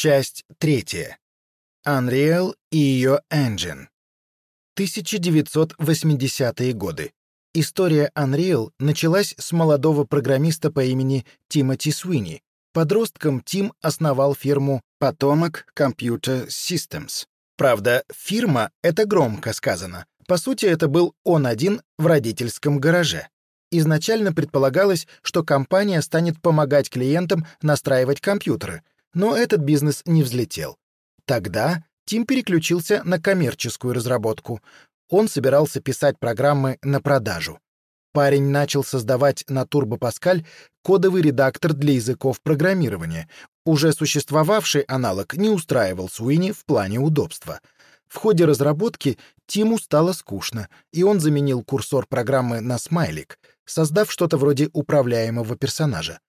Часть третья. Unreal и ее engine. 1980-е годы. История Unreal началась с молодого программиста по имени Тимоти Суини. Подростком Тим основал фирму Potomac Computer Systems. Правда, фирма — это громко сказано. По сути, это был он один в родительском гараже. Изначально предполагалось, что компания станет помогать клиентам настраивать компьютеры, но этот бизнес не взлетел. Тогда Тим переключился на коммерческую разработку. Он собирался писать программы на продажу. Парень начал создавать на Turbo Pascal кодовый редактор для языков программирования. Уже существовавший аналог не устраивал Суини в плане удобства. В ходе разработки Тиму стало скучно, и он заменил курсор программы на смайлик, создав что-то вроде управляемого персонажа.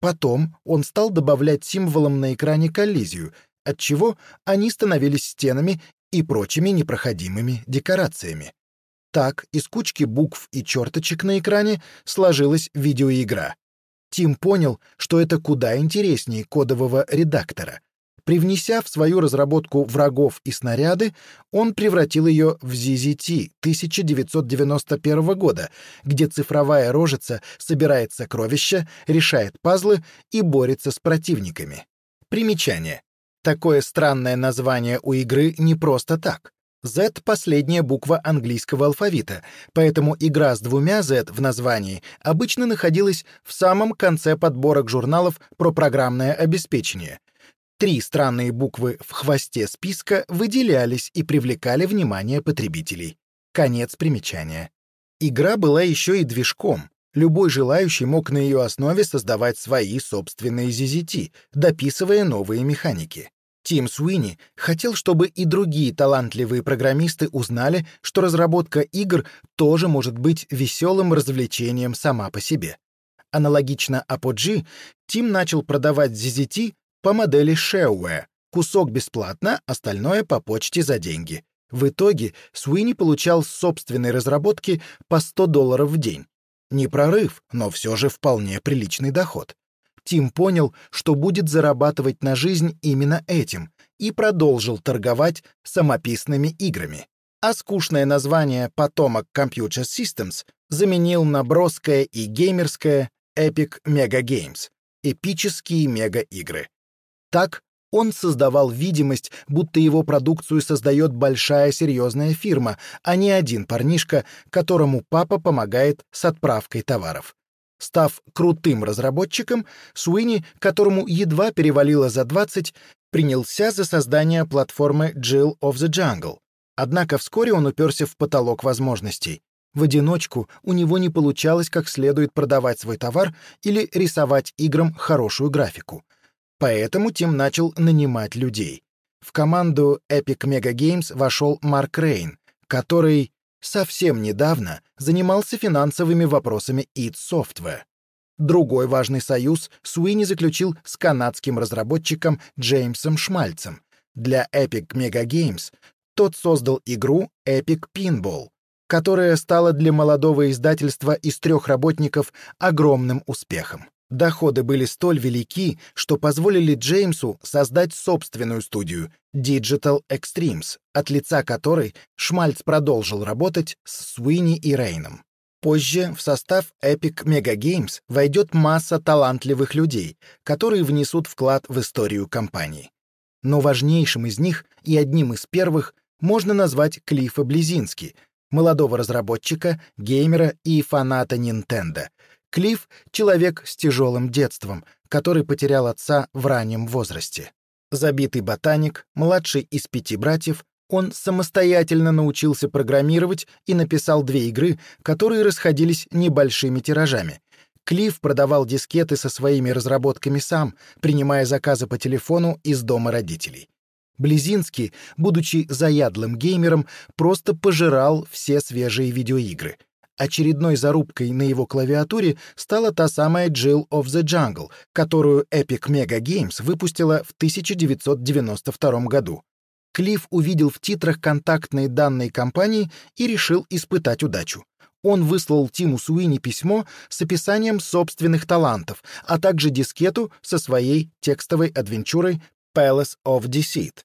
Потом он стал добавлять символам на экране коллизию, отчего они становились стенами и прочими непроходимыми декорациями. Так из кучки букв и черточек на экране сложилась видеоигра. Тим понял, что это куда интереснее кодового редактора. Привнеся в свою разработку врагов и снаряды, он превратил ее в ZZT 1991 года, где цифровая рожица собирает сокровища, решает пазлы и борется с противниками. Примечание. Такое странное название у игры не просто так. Z — последняя буква английского алфавита, поэтому игра с двумя Z в названии обычно находилась в самом конце подборок журналов про программное обеспечение, Три странные буквы в хвосте списка выделялись и привлекали внимание потребителей. Конец примечания. Игра была еще и движком. Любой желающий мог на ее основе создавать свои собственные ZZT, дописывая новые механики. Тим Суини хотел, чтобы и другие талантливые программисты узнали, что разработка игр тоже может быть веселым развлечением сама по себе. Аналогично Apogee, Тим начал продавать ZZT по модели Shewware. Кусок бесплатно, остальное по почте за деньги. В итоге Суини получал с собственной разработки по 100 долларов в день. Не прорыв, но все же вполне приличный доход. Тим понял, что будет зарабатывать на жизнь именно этим, и продолжил торговать самописными играми. А скучное название «Потомок Computer Systems» заменил на броское и геймерское Epic Mega Games — эпические мега-игры. Так он создавал видимость, будто его продукцию создает большая серьезная фирма, а не один парнишка, которому папа помогает с отправкой товаров. Став крутым разработчиком, Суини, которому едва перевалило за 20, принялся за создание платформы Jill of the Jungle. Однако вскоре он уперся в потолок возможностей. В одиночку у него не получалось как следует продавать свой товар или рисовать играм хорошую графику — Поэтому Тим начал нанимать людей. В команду Epic Mega Games вошел Марк Рейн, который совсем недавно занимался финансовыми вопросами id Software. Другой важный союз Суини заключил с канадским разработчиком Джеймсом Шмальцем. Для Epic Mega Games тот создал игру Epic Pinball, которая стала для молодого издательства из трех работников огромным успехом. Доходы были столь велики, что позволили Джеймсу создать собственную студию Digital Extremes, от лица которой Шмальц продолжил работать с Суини и Рейном. Позже в состав Epic Mega Games войдет масса талантливых людей, которые внесут вклад в историю компании. Но важнейшим из них и одним из первых можно назвать Клиффа Близински, молодого разработчика, геймера и фаната Nintendo — Клифф — человек с тяжелым детством, который потерял отца в раннем возрасте. Забитый ботаник, младший из пяти братьев, он самостоятельно научился программировать и написал две игры, которые расходились небольшими тиражами. Клифф продавал дискеты со своими разработками сам, принимая заказы по телефону из дома родителей. Близинский, будучи заядлым геймером, просто пожирал все свежие видеоигры — Очередной зарубкой на его клавиатуре стала та самая Jill of the Jungle, которую Epic Mega Games выпустила в 1992 году. Клифф увидел в титрах контактные данные компании и решил испытать удачу. Он выслал Тиму Суини письмо с описанием собственных талантов, а также дискету со своей текстовой адвенчурой Palace of Deceit.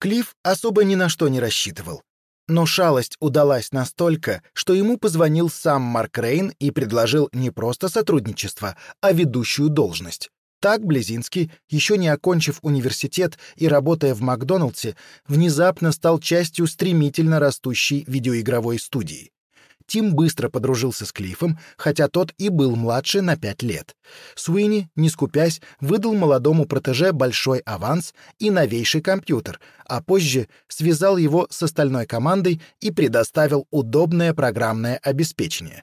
Клифф особо ни на что не рассчитывал. Но шалость удалась настолько, что ему позвонил сам Марк Рейн и предложил не просто сотрудничество, а ведущую должность. Так Близинский, еще не окончив университет и работая в Макдоналдсе, внезапно стал частью стремительно растущей видеоигровой студии. Тим быстро подружился с Клиффом, хотя тот и был младше на пять лет. Суини, не скупясь, выдал молодому протеже большой аванс и новейший компьютер, а позже связал его с остальной командой и предоставил удобное программное обеспечение.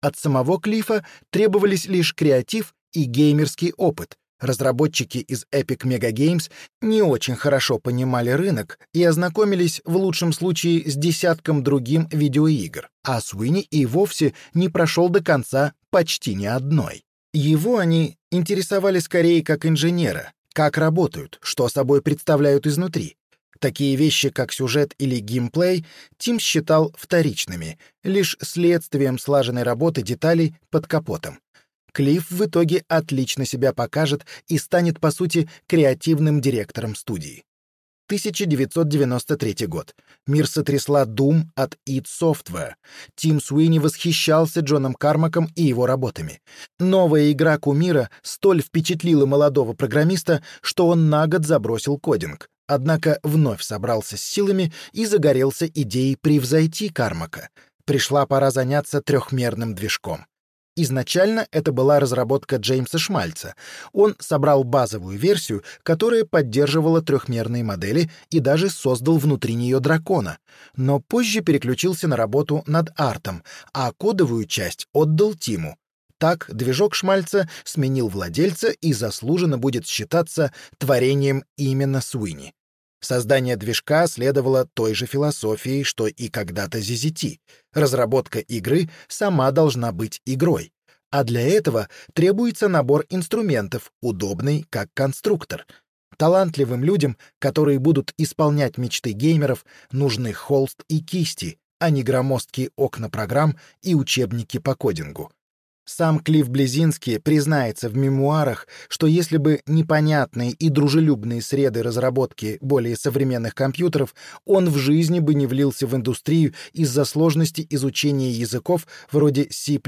От самого Клиффа требовались лишь креатив и геймерский опыт, Разработчики из Epic Mega Games не очень хорошо понимали рынок и ознакомились в лучшем случае с десятком другим видеоигр, а Суини и вовсе не прошел до конца почти ни одной. Его они интересовали скорее как инженера, как работают, что собой представляют изнутри. Такие вещи, как сюжет или геймплей, Тим считал вторичными, лишь следствием слаженной работы деталей под капотом. Клифф в итоге отлично себя покажет и станет, по сути, креативным директором студии. 1993 год. Мир сотрясла Doom от id Software. Тим Суини восхищался Джоном Кармаком и его работами. Новая игра Кумира столь впечатлила молодого программиста, что он на год забросил кодинг. Однако вновь собрался с силами и загорелся идеей превзойти Кармака. Пришла пора заняться трехмерным движком. Изначально это была разработка Джеймса Шмальца. Он собрал базовую версию, которая поддерживала трехмерные модели и даже создал внутри нее дракона. Но позже переключился на работу над артом, а кодовую часть отдал Тиму. Так движок Шмальца сменил владельца и заслуженно будет считаться творением именно Суини. Создание движка следовало той же философии, что и когда-то ZZT. Разработка игры сама должна быть игрой. А для этого требуется набор инструментов, удобный как конструктор. Талантливым людям, которые будут исполнять мечты геймеров, нужны холст и кисти, а не громоздкие окна программ и учебники по кодингу. Сам Клифф Близинский признается в мемуарах, что если бы непонятные и дружелюбные среды разработки более современных компьютеров, он в жизни бы не влился в индустрию из-за сложности изучения языков вроде C++.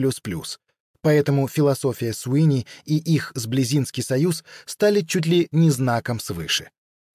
Поэтому философия Суини и их с Близинский союз стали чуть ли не знаком свыше.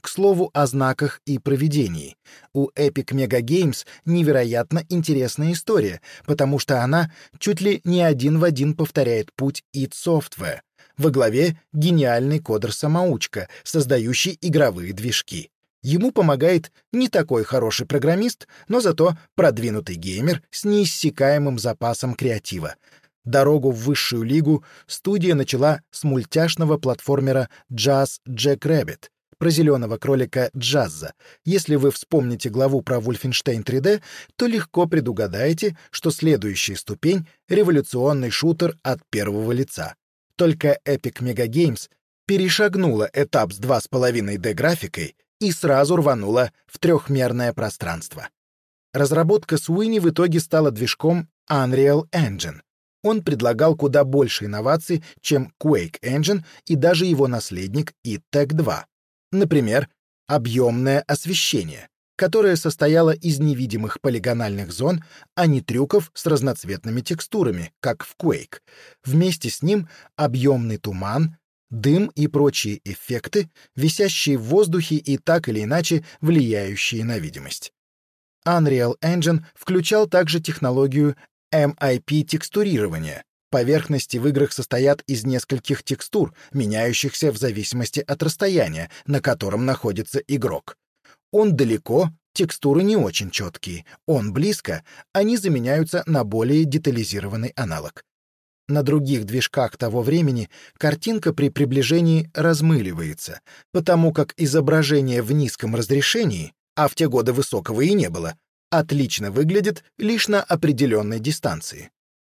К слову о знаках и проведении. У Epic Mega Games невероятно интересная история, потому что она чуть ли не один в один повторяет путь id Software. Во главе гениальный кодер-самоучка, создающий игровые движки. Ему помогает не такой хороший программист, но зато продвинутый геймер с неиссякаемым запасом креатива. Дорогу в высшую лигу студия начала с мультяшного платформера Jazz Jack Rabbit, про зеленого кролика Джазза. Если вы вспомните главу про Wolfenstein 3D, то легко предугадаете, что следующая ступень — революционный шутер от первого лица. Только Epic Mega Games перешагнула этап с 2,5D графикой и сразу рванула в трехмерное пространство. Разработка Суини в итоге стала движком Unreal Engine. Он предлагал куда больше инноваций, чем Quake Engine и даже его наследник и Tech 2. Например, объемное освещение, которое состояло из невидимых полигональных зон, а не трюков с разноцветными текстурами, как в Quake. Вместе с ним объемный туман, дым и прочие эффекты, висящие в воздухе и так или иначе влияющие на видимость. Unreal Engine включал также технологию MIP-текстурирования, Поверхности в играх состоят из нескольких текстур, меняющихся в зависимости от расстояния, на котором находится игрок. Он далеко, текстуры не очень четкие, он близко, они заменяются на более детализированный аналог. На других движках того времени картинка при приближении размыливается, потому как изображение в низком разрешении, а в те годы высокого и не было, отлично выглядит лишь на определенной дистанции.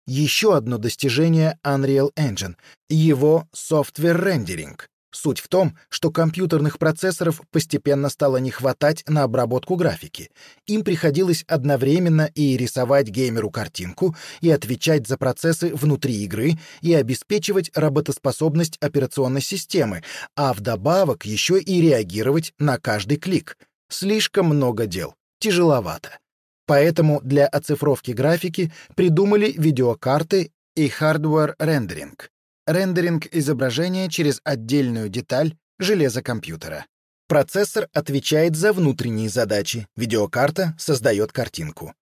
Еще одно достижение Unreal Engine — его software-рендеринг. Суть в том, что компьютерных процессоров постепенно стало не хватать на обработку графики. Им приходилось одновременно и рисовать геймеру картинку, и отвечать за процессы внутри игры, и обеспечивать работоспособность операционной системы, а вдобавок еще и реагировать на каждый клик. Слишком много дел. Тяжеловато. Поэтому для оцифровки графики придумали видеокарты и hardware рендеринг рендеринг изображения через отдельную деталь железа компьютера. Процессор отвечает за внутренние задачи, видеокарта создает картинку.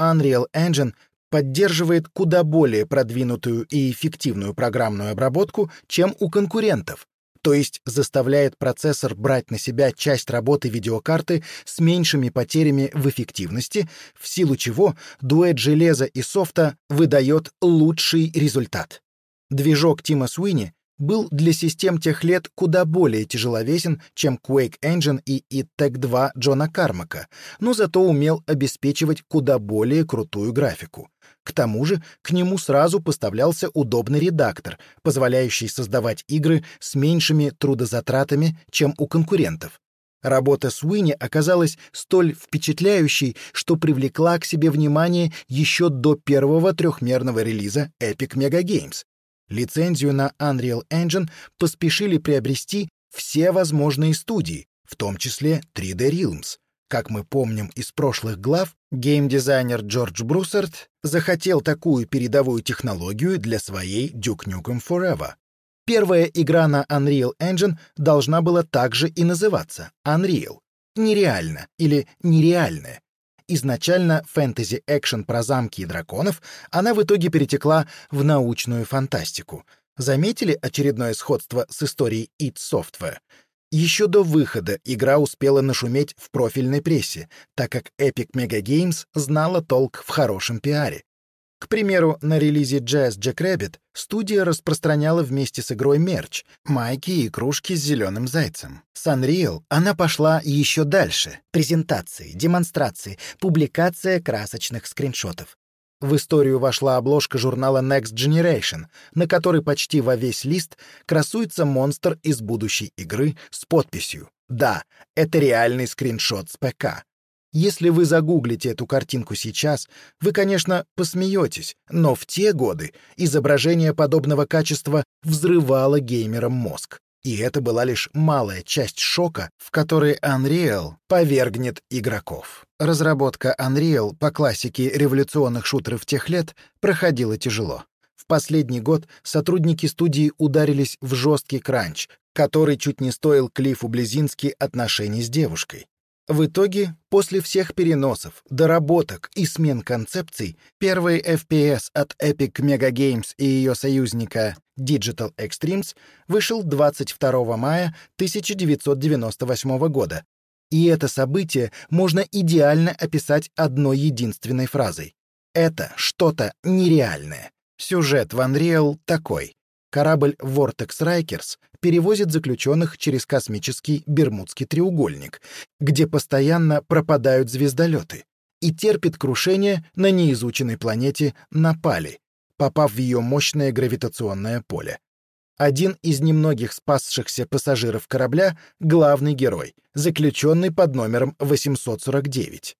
Unreal Engine поддерживает куда более продвинутую и эффективную программную обработку, чем у конкурентов, то есть заставляет процессор брать на себя часть работы видеокарты с меньшими потерями в эффективности, в силу чего дуэт железа и софта выдает лучший результат. Движок Тима Суини был для систем тех лет куда более тяжеловесен, чем Quake Engine и E-Tech 2 Джона Кармака, но зато умел обеспечивать куда более крутую графику. К тому же к нему сразу поставлялся удобный редактор, позволяющий создавать игры с меньшими трудозатратами, чем у конкурентов. Работа Суини оказалась столь впечатляющей, что привлекла к себе внимание еще до первого трехмерного релиза Epic Mega Games. Лицензию на Unreal Engine поспешили приобрести все возможные студии, в том числе 3D Realms. Как мы помним из прошлых глав, геймдизайнер Джордж Бруссард захотел такую передовую технологию для своей Duke Nukem Forever. Первая игра на Unreal Engine должна была также и называться Unreal. Нереально или нереальное, изначально фэнтези-экшен про замки и драконов, она в итоге перетекла в научную фантастику. Заметили очередное сходство с историей id Software? Еще до выхода игра успела нашуметь в профильной прессе, так как Epic Mega Games знала толк в хорошем пиаре. К примеру, на релизе Jazz Jack Rabbit студия распространяла вместе с игрой мерч, майки и кружки с зеленым зайцем. С Unreal она пошла еще дальше. Презентации, демонстрации, публикация красочных скриншотов. В историю вошла обложка журнала Next Generation, на которой почти во весь лист красуется монстр из будущей игры с подписью «Да, это реальный скриншот с ПК». Если вы загуглите эту картинку сейчас, вы, конечно, посмеетесь, но в те годы изображение подобного качества взрывало геймерам мозг. И это была лишь малая часть шока, в который Unreal повергнет игроков. Разработка Unreal по классике революционных шутеров тех лет проходила тяжело. В последний год сотрудники студии ударились в жесткий кранч, который чуть не стоил Клиффу Близински отношений с девушкой. В итоге, после всех переносов, доработок и смен концепций, первый FPS от Epic Mega Games и ее союзника Digital Extremes вышел 22 мая 1998 года. И это событие можно идеально описать одной единственной фразой. Это что-то нереальное. Сюжет в Unreal такой. Корабль Vortex Rikers перевозит заключенных через космический Бермудский треугольник, где постоянно пропадают звездолеты, и терпит крушение на неизученной планете Напали, попав в ее мощное гравитационное поле. Один из немногих спасшихся пассажиров корабля — главный герой, заключенный под номером 849.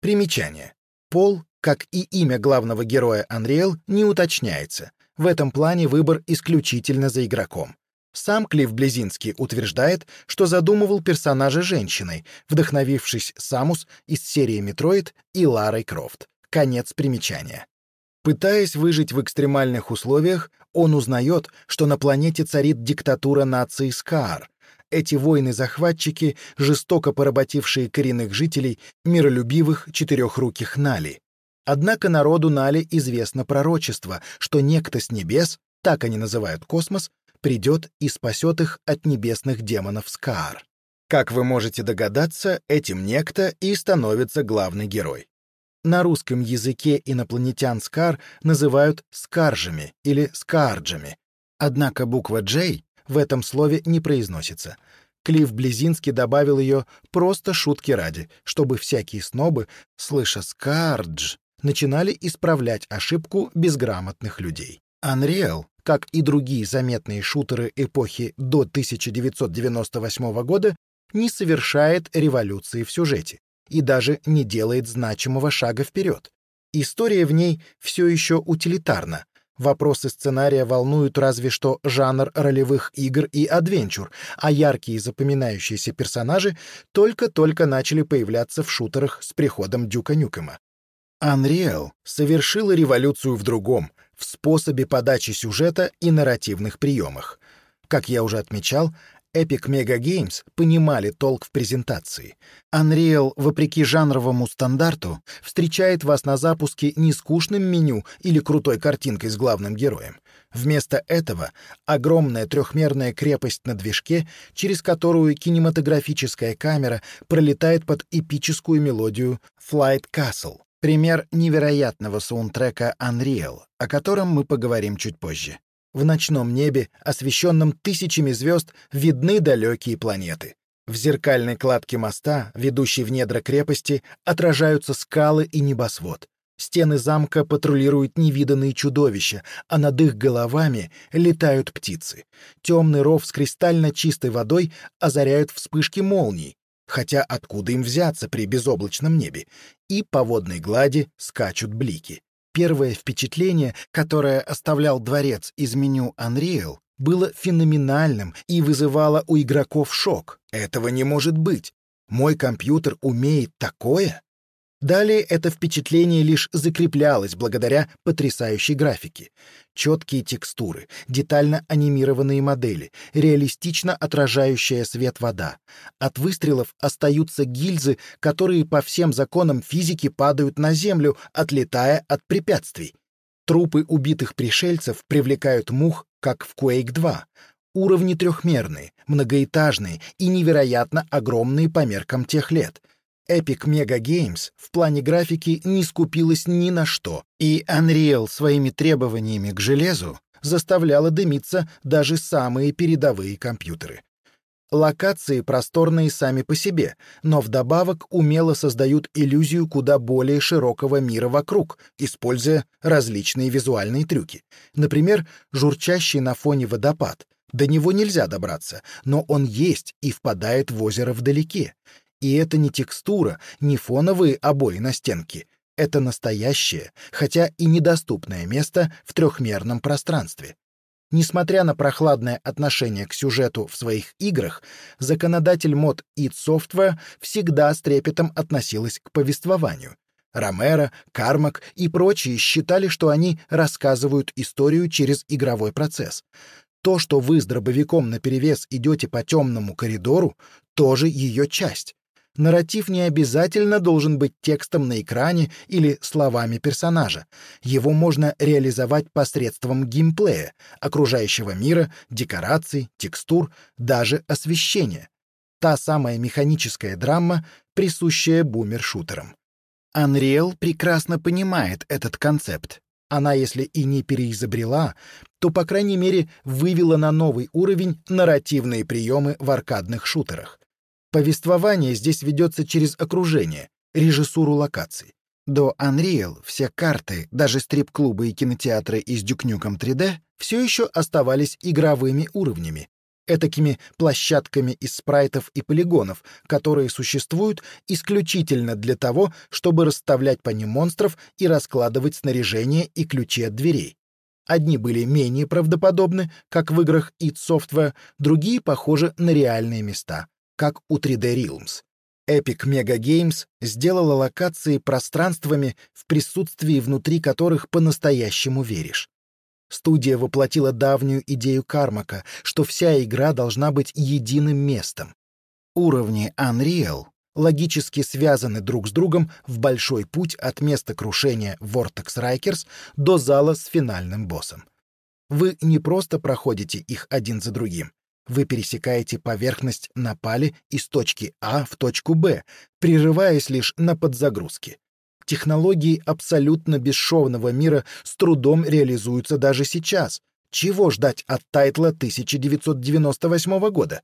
Примечание. Пол, как и имя главного героя Unreal, не уточняется, в этом плане выбор исключительно за игроком. Сам Клифф Блезински утверждает, что задумывал персонажа женщиной, вдохновившись Самус из серии «Metroid» и Ларой Крофт. Конец примечания. Пытаясь выжить в экстремальных условиях, он узнает, что на планете царит диктатура нации Скаар. Эти воины-захватчики, жестоко поработившие коренных жителей, миролюбивых четырехруких Нали. Однако народу Нали известно пророчество, что некто с небес, так они называют космос, придет и спасет их от небесных демонов Скаар. Как вы можете догадаться, этим некто и становится главный герой. На русском языке инопланетян Скар называют скаржами или скарджами, однако буква «J» в этом слове не произносится. Клифф Близинский добавил ее просто шутки ради, чтобы всякие снобы, слыша «скардж», начинали исправлять ошибку безграмотных людей. Unreal, как и другие заметные шутеры эпохи до 1998 года, не совершает революции в сюжете и даже не делает значимого шага вперед. История в ней все еще утилитарна. Вопросы сценария волнуют разве что жанр ролевых игр и адвенчур, а яркие запоминающиеся персонажи только-только начали появляться в шутерах с приходом Дюка Нюкема. Unreal совершила революцию в другом, в способе подачи сюжета и нарративных приемах. Как я уже отмечал, Epic Mega Games понимали толк в презентации. Unreal, вопреки жанровому стандарту, встречает вас на запуске не скучным меню или крутой картинкой с главным героем. Вместо этого огромная трехмерная крепость на движке, через которую кинематографическая камера пролетает под эпическую мелодию Flight Castle. Пример невероятного саундтрека Unreal, о котором мы поговорим чуть позже. В ночном небе, освещенном тысячами звезд, видны далекие планеты. В зеркальной кладке моста, ведущей в недра крепости, отражаются скалы и небосвод. Стены замка патрулируют невиданные чудовища, а над их головами летают птицы. Темный ров с кристально чистой водой озаряют вспышки молний, хотя откуда им взяться при безоблачном небе, и по водной глади скачут блики. Первое впечатление, которое оставлял дворец из меню Unreal, было феноменальным и вызывало у игроков шок. Этого не может быть. Мой компьютер умеет такое? Далее это впечатление лишь закреплялось благодаря потрясающей графике. Четкие текстуры, детально анимированные модели, реалистично отражающая свет вода. От выстрелов остаются гильзы, которые по всем законам физики падают на землю, отлетая от препятствий. Трупы убитых пришельцев привлекают мух, как в Quake 2. Уровни трехмерные, многоэтажные и невероятно огромные по меркам тех лет — Epic Mega Games в плане графики не скупилась ни на что, и Unreal своими требованиями к железу заставляла дымиться даже самые передовые компьютеры. Локации просторные сами по себе, но вдобавок умело создают иллюзию куда более широкого мира вокруг, используя различные визуальные трюки. Например, журчащий на фоне водопад. До него нельзя добраться, но он есть и впадает в озеро вдалеке. И это не текстура, не фоновые обои на стенке. Это настоящее, хотя и недоступное место в трехмерном пространстве. Несмотря на прохладное отношение к сюжету в своих играх, законодатель мод id Software всегда с трепетом относилась к повествованию. Ромеро, Кармак и прочие считали, что они рассказывают историю через игровой процесс. То, что вы с дробовиком наперевес идете по темному коридору, тоже ее часть. Нарратив не обязательно должен быть текстом на экране или словами персонажа. Его можно реализовать посредством геймплея, окружающего мира, декораций, текстур, даже освещения. Та самая механическая драма, присущая бумер-шутерам. Unreal прекрасно понимает этот концепт. Она, если и не переизобрела, то, по крайней мере, вывела на новый уровень нарративные приемы в аркадных шутерах. Повествование здесь ведется через окружение, режиссуру локаций. До Unreal все карты, даже стрип-клубы и кинотеатры из Дюкнюком 3D все еще оставались игровыми уровнями, этакими площадками из спрайтов и полигонов, которые существуют исключительно для того, чтобы расставлять по ним монстров и раскладывать снаряжение и ключи от дверей. Одни были менее правдоподобны, как в играх id Software, другие похожи на реальные места как у 3D Realms. Epic Mega Games сделала локации пространствами, в присутствии внутри которых по-настоящему веришь. Студия воплотила давнюю идею Кармака, что вся игра должна быть единым местом. Уровни Unreal логически связаны друг с другом в большой путь от места крушения Vortex Rikers до зала с финальным боссом. Вы не просто проходите их один за другим, вы пересекаете поверхность на пале из точки А в точку Б, прерываясь лишь на подзагрузке. Технологии абсолютно бесшовного мира с трудом реализуются даже сейчас. Чего ждать от тайтла 1998 года?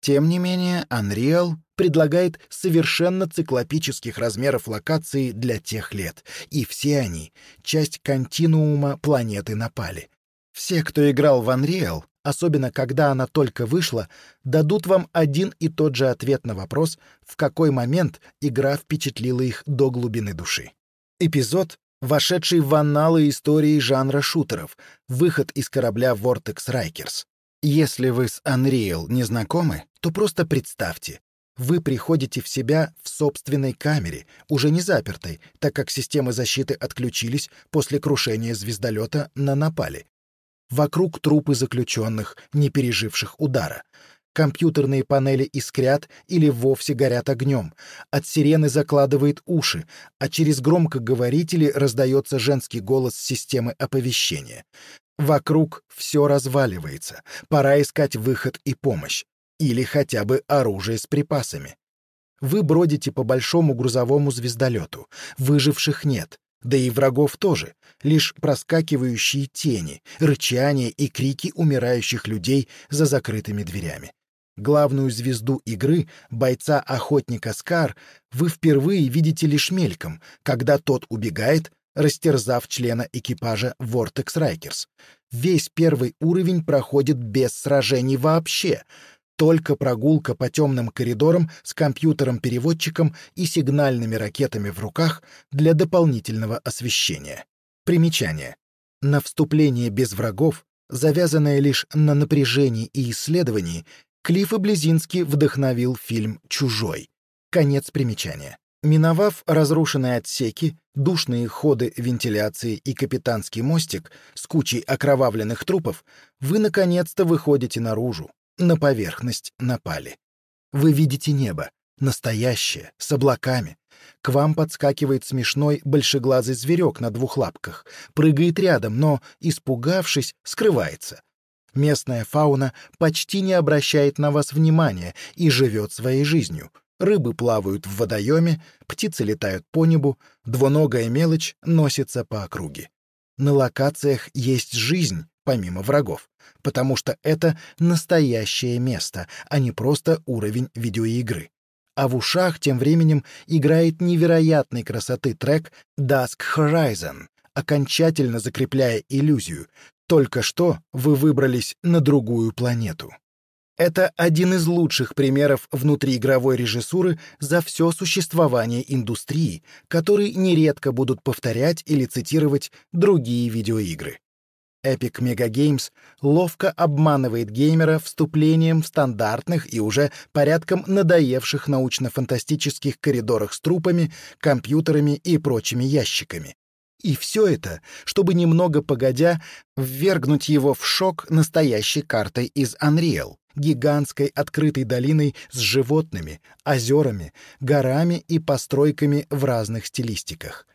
Тем не менее, Unreal предлагает совершенно циклопических размеров локации для тех лет, и все они — часть континуума планеты Напали. Все, кто играл в Unreal, особенно когда она только вышла, дадут вам один и тот же ответ на вопрос, в какой момент игра впечатлила их до глубины души. Эпизод, вошедший в анналы истории жанра шутеров, выход из корабля Vortex Rikers. Если вы с Unreal не знакомы, то просто представьте, вы приходите в себя в собственной камере, уже не запертой, так как системы защиты отключились после крушения звездолета на Напале. Вокруг трупы заключенных, не переживших удара. Компьютерные панели искрят или вовсе горят огнем. От сирены закладывает уши, а через громкоговорители раздается женский голос системы оповещения. Вокруг все разваливается. Пора искать выход и помощь. Или хотя бы оружие с припасами. Вы бродите по большому грузовому звездолету. Выживших нет. Да и врагов тоже, лишь проскакивающие тени, рычание и крики умирающих людей за закрытыми дверями. Главную звезду игры, бойца-охотника Скар, вы впервые видите лишь мельком, когда тот убегает, растерзав члена экипажа Vortex Rikers. Весь первый уровень проходит без сражений вообще — только прогулка по темным коридорам с компьютером-переводчиком и сигнальными ракетами в руках для дополнительного освещения. Примечание. На вступление без врагов, завязанное лишь на напряжении и исследовании, Клифф Близинский вдохновил фильм «Чужой». Конец примечания. Миновав разрушенные отсеки, душные ходы вентиляции и капитанский мостик с кучей окровавленных трупов, вы наконец-то выходите наружу, на поверхность напали. Вы видите небо, настоящее, с облаками. К вам подскакивает смешной большеглазый зверек на двух лапках, прыгает рядом, но, испугавшись, скрывается. Местная фауна почти не обращает на вас внимания и живет своей жизнью. Рыбы плавают в водоеме, птицы летают по небу, двуногая мелочь носится по округе. На локациях есть жизнь, помимо врагов, потому что это настоящее место, а не просто уровень видеоигры. А в ушах тем временем играет невероятной красоты трек Dusk Horizon, окончательно закрепляя иллюзию. Только что вы выбрались на другую планету. Это один из лучших примеров внутриигровой режиссуры за все существование индустрии, который нередко будут повторять или цитировать другие видеоигры. Epic Mega Games ловко обманывает геймера вступлением в стандартных и уже порядком надоевших научно-фантастических коридорах с трупами, компьютерами и прочими ящиками. И все это, чтобы немного погодя ввергнуть его в шок настоящей картой из Unreal, гигантской открытой долиной с животными, озерами, горами и постройками в разных стилистиках.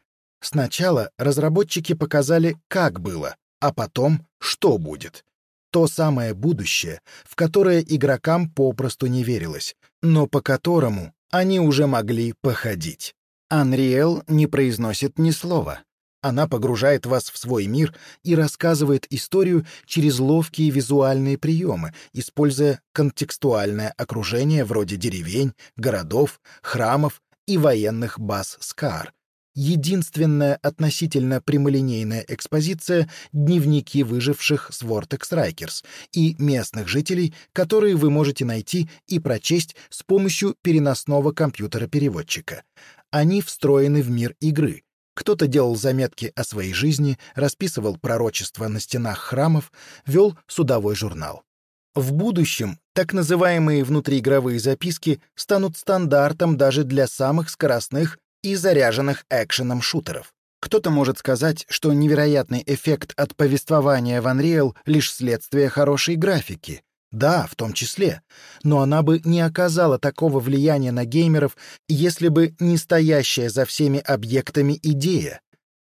Сначала разработчики показали, как было, а потом что будет. То самое будущее, в которое игрокам попросту не верилось, но по которому они уже могли походить. Unreal не произносит ни слова. Она погружает вас в свой мир и рассказывает историю через ловкие визуальные приемы, используя контекстуальное окружение вроде деревень, городов, храмов и военных баз Скар, единственная относительно прямолинейная экспозиция — дневники выживших с Vortex Strikers и местных жителей, которые вы можете найти и прочесть с помощью переносного компьютера-переводчика. Они встроены в мир игры. Кто-то делал заметки о своей жизни, расписывал пророчества на стенах храмов, вел судовой журнал. В будущем так называемые внутриигровые записки станут стандартом даже для самых скоростных и заряженных экшеном шутеров. Кто-то может сказать, что невероятный эффект от повествования в Unreal — лишь следствие хорошей графики. Да, в том числе. Но она бы не оказала такого влияния на геймеров, если бы не стоящая за всеми объектами идея.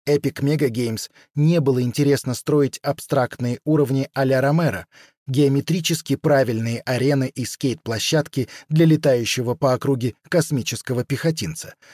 Epic Mega Games не было интересно строить абстрактные уровни а-ля Ромеро, геометрически правильные арены и скейт-площадки для летающего по округе космического пехотинца —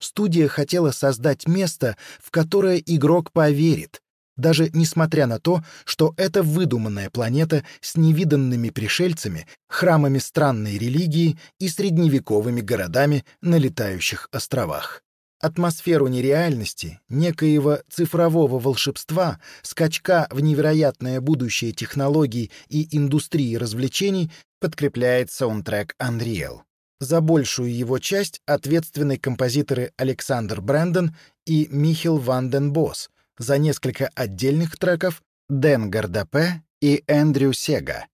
Студия хотела создать место, в которое игрок поверит, даже несмотря на то, что это выдуманная планета с невиданными пришельцами, храмами странной религии и средневековыми городами на летающих островах. атмосферу нереальности, некоего цифрового волшебства, скачка в невероятное будущее технологий и индустрии развлечений подкрепляет саундтрек Unreal. За большую его часть ответственны композиторы Александр Брэндон и Михель ван ден Бос, за несколько отдельных треков Дэн Гардапе и Эндрю Сега.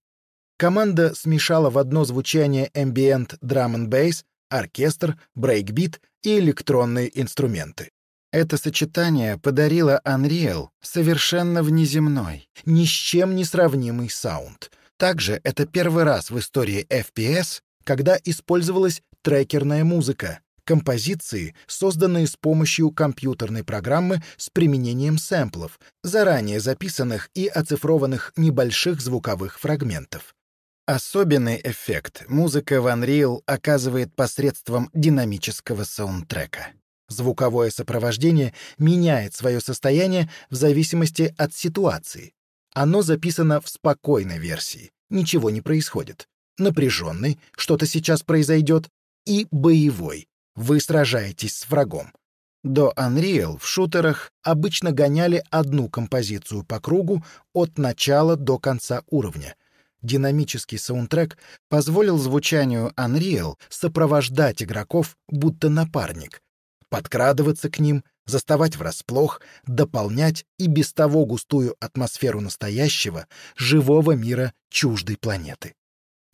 Команда смешала в одно звучание ambient drum and bass, оркестр, брейкбит и электронные инструменты. Это сочетание подарило Unreal совершенно внеземной, ни с чем не сравнимый саунд. Также это первый раз в истории FPS, когда использовалась трекерная музыка, композиции, созданные с помощью компьютерной программы с применением сэмплов, заранее записанных и оцифрованных небольших звуковых фрагментов. Особенный эффект музыка в Unreal оказывает посредством динамического саундтрека. Звуковое сопровождение меняет свое состояние в зависимости от ситуации. Оно записано в спокойной версии, ничего не происходит. Напряженный, что-то сейчас произойдет, и боевой, вы сражаетесь с врагом. До Unreal в шутерах обычно гоняли одну композицию по кругу от начала до конца уровня — Динамический саундтрек позволил звучанию Unreal сопровождать игроков будто напарник, подкрадываться к ним, заставать врасплох, дополнять и без того густую атмосферу настоящего, живого мира чуждой планеты.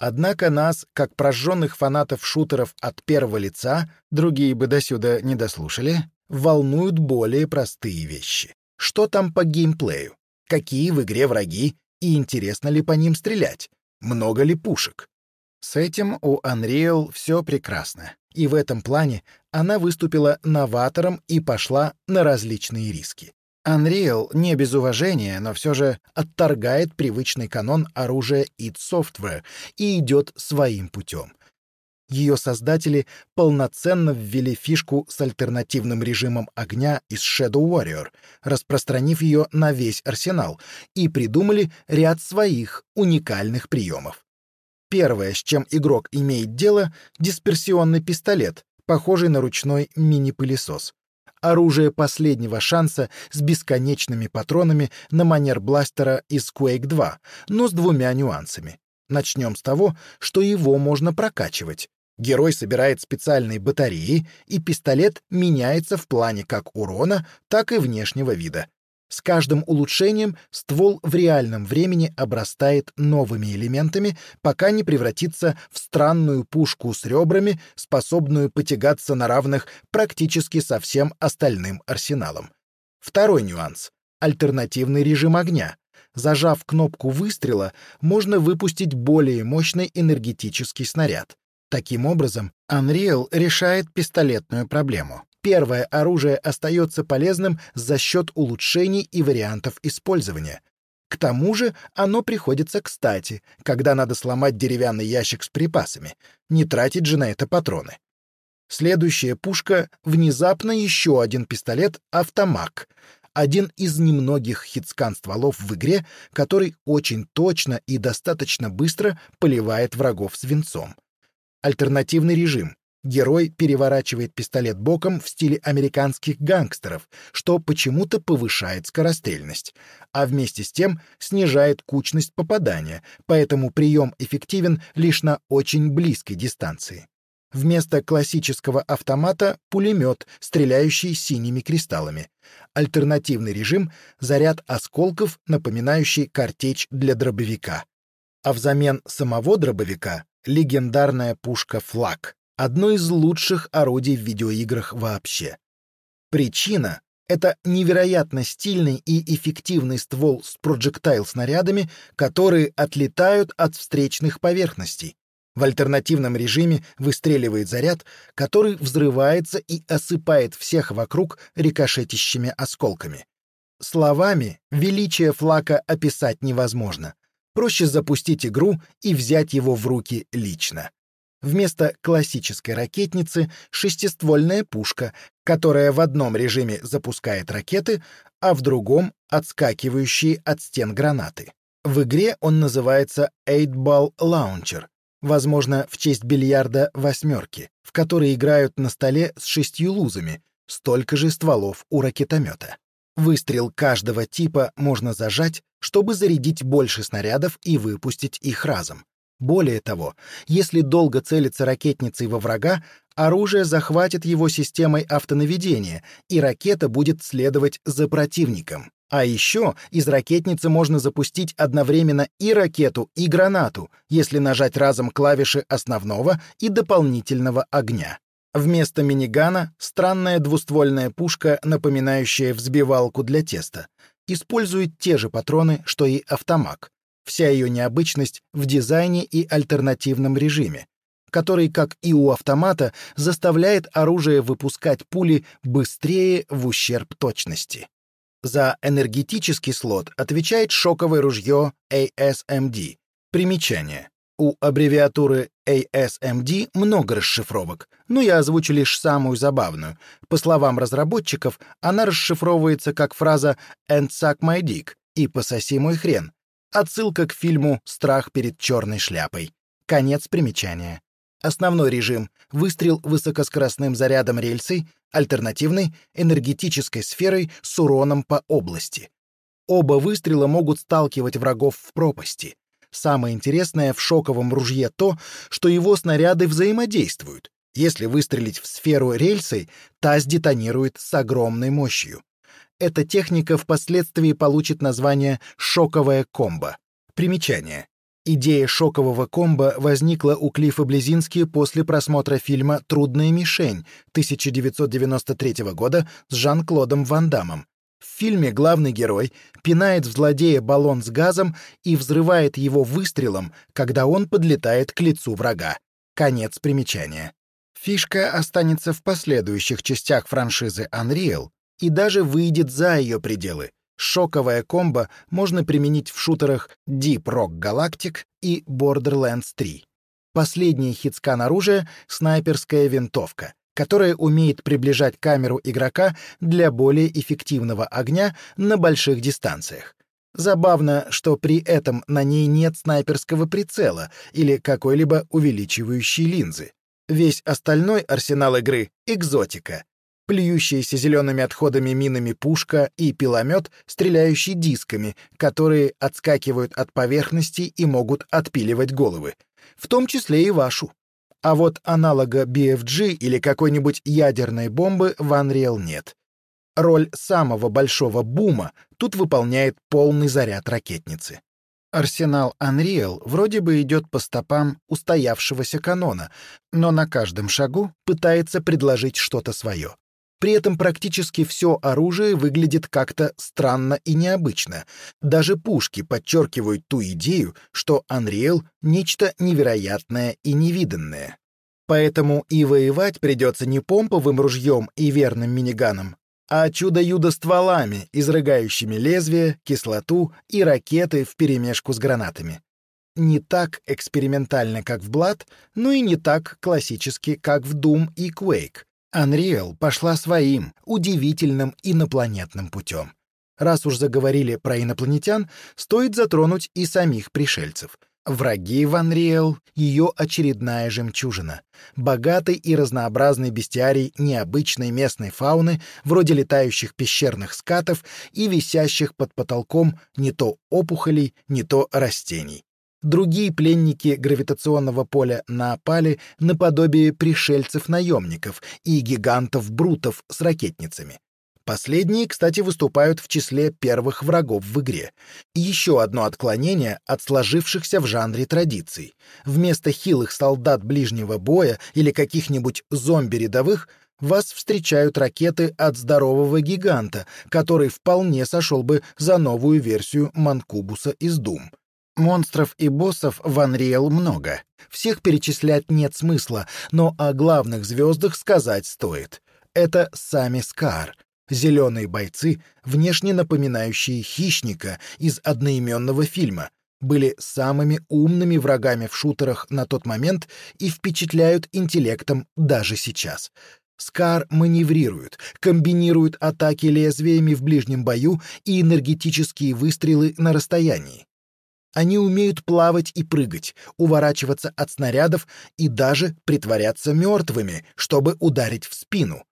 Однако нас, как прожженных фанатов шутеров от первого лица, другие бы досюда не дослушали, волнуют более простые вещи. Что там по геймплею? Какие в игре враги и интересно ли по ним стрелять, много ли пушек. С этим у Unreal все прекрасно, и в этом плане она выступила новатором и пошла на различные риски. Unreal не без уважения, но все же отторгает привычный канон оружия id Software и идет своим путем ее создатели полноценно ввели фишку с альтернативным режимом огня из Shadow Warrior, распространив ее на весь арсенал, и придумали ряд своих уникальных приемов. Первое, с чем игрок имеет дело — дисперсионный пистолет, похожий на ручной мини-пылесос. Оружие последнего шанса с бесконечными патронами на манер бластера из Quake 2, но с двумя нюансами. Начнем с того, что его можно прокачивать. Герой собирает специальные батареи, и пистолет меняется в плане как урона, так и внешнего вида. С каждым улучшением ствол в реальном времени обрастает новыми элементами, пока не превратится в странную пушку с ребрами, способную потягаться на равных практически со всем остальным арсеналом. Второй нюанс — альтернативный режим огня. Зажав кнопку выстрела, можно выпустить более мощный энергетический снаряд. Таким образом, Unreal решает пистолетную проблему. Первое оружие остается полезным за счет улучшений и вариантов использования. К тому же оно приходится кстати, когда надо сломать деревянный ящик с припасами. Не тратить же на это патроны. Следующая пушка — внезапно еще один пистолет «Автомак», один из немногих хитскан-стволов в игре, который очень точно и достаточно быстро поливает врагов свинцом. Альтернативный режим. Герой переворачивает пистолет боком в стиле американских гангстеров, что почему-то повышает скорострельность, а вместе с тем снижает кучность попадания, поэтому прием эффективен лишь на очень близкой дистанции. Вместо классического автомата — пулемет, стреляющий синими кристаллами. Альтернативный режим — заряд осколков, напоминающий картечь для дробовика. А взамен самого дробовика легендарная пушка «Флаг», одно из лучших орудий в видеоиграх вообще. Причина — это невероятно стильный и эффективный ствол с проджектайл-снарядами, которые отлетают от встречных поверхностей. В альтернативном режиме выстреливает заряд, который взрывается и осыпает всех вокруг рикошетящими осколками. Словами величие флака описать невозможно проще запустить игру и взять его в руки лично. Вместо классической ракетницы — шестиствольная пушка, которая в одном режиме запускает ракеты, а в другом — отскакивающие от стен гранаты. В игре он называется 8-Ball Launcher, возможно, в честь бильярда «восьмерки», в которой играют на столе с шестью лузами, столько же стволов у ракетомета. Выстрел каждого типа можно зажать, чтобы зарядить больше снарядов и выпустить их разом. Более того, если долго целиться ракетницей во врага, оружие захватит его системой автонаведения, и ракета будет следовать за противником. А еще из ракетницы можно запустить одновременно и ракету, и гранату, если нажать разом клавиши основного и дополнительного огня. Вместо минигана — странная двуствольная пушка, напоминающая взбивалку для теста. Использует те же патроны, что и автомак. Вся ее необычность в дизайне и альтернативном режиме, который, как и у автомата, заставляет оружие выпускать пули быстрее в ущерб точности. За энергетический слот отвечает шоковое ружье ASMD. Примечание. У аббревиатуры ASMD много расшифровок, но я озвучу лишь самую забавную. По словам разработчиков, она расшифровывается как фраза «and suck my dick» и «пососи мой хрен». Отсылка к фильму «Страх перед черной шляпой». Конец примечания. Основной режим — выстрел высокоскоростным зарядом рельсы, альтернативной — энергетической сферой с уроном по области. Оба выстрела могут сталкивать врагов в пропасти. Самое интересное в шоковом ружье то, что его снаряды взаимодействуют. Если выстрелить в сферу рельсы, та сдетонирует с огромной мощью. Эта техника впоследствии получит название «шоковая комбо». Примечание. Идея шокового комбо возникла у Клиффа Близински после просмотра фильма «Трудная мишень» 1993 года с Жан-Клодом Ван Дамом. В фильме главный герой пинает в злодея баллон с газом и взрывает его выстрелом, когда он подлетает к лицу врага. Конец примечания. Фишка останется в последующих частях франшизы Unreal и даже выйдет за ее пределы — Шоковая комбо можно применить в шутерах Deep Rock Galactic и Borderlands 3. Последний хитскан оружия — снайперская винтовка, которая умеет приближать камеру игрока для более эффективного огня на больших дистанциях. Забавно, что при этом на ней нет снайперского прицела или какой-либо увеличивающей линзы. Весь остальной арсенал игры — экзотика, плюющаяся зелеными отходами минами пушка и пиломет, стреляющий дисками, которые отскакивают от поверхности и могут отпиливать головы, в том числе и вашу. А вот аналога BFG или какой-нибудь ядерной бомбы в Unreal нет. Роль самого большого бума тут выполняет полный заряд ракетницы. Арсенал Unreal вроде бы идет по стопам устоявшегося канона, но на каждом шагу пытается предложить что-то свое. При этом практически все оружие выглядит как-то странно и необычно. Даже пушки подчеркивают ту идею, что Unreal — нечто невероятное и невиданное. Поэтому и воевать придется не помповым ружьем и верным миниганом, а чудо-юдо стволами, изрыгающими лезвие, кислоту и ракеты вперемешку с гранатами. Не так экспериментально, как в Blood, но и не так классически, как в Doom и Quake — Unreal пошла своим, удивительным инопланетным путем. Раз уж заговорили про инопланетян, стоит затронуть и самих пришельцев. Враги в Unreal — ее очередная жемчужина. Богатый и разнообразный бестиарий необычной местной фауны, вроде летающих пещерных скатов и висящих под потолком не то опухолей, не то растений. Другие пленники гравитационного поля напали наподобие пришельцев-наемников и гигантов-брутов с ракетницами. Последние, кстати, выступают в числе первых врагов в игре. Еще одно отклонение от сложившихся в жанре традиций. Вместо хилых солдат ближнего боя или каких-нибудь зомби-рядовых вас встречают ракеты от здорового гиганта, который вполне сошел бы за новую версию Манкубуса из Doom. Монстров и боссов в Unreal много. Всех перечислять нет смысла, но о главных звездах сказать стоит. Это сами Скар, зеленые бойцы, внешне напоминающие хищника из одноименного фильма, были самыми умными врагами в шутерах на тот момент и впечатляют интеллектом даже сейчас. Скар маневрирует, комбинирует атаки лезвиями в ближнем бою и энергетические выстрелы на расстоянии. Они умеют плавать и прыгать, уворачиваться от снарядов и даже притворяться мертвыми, чтобы ударить в спину.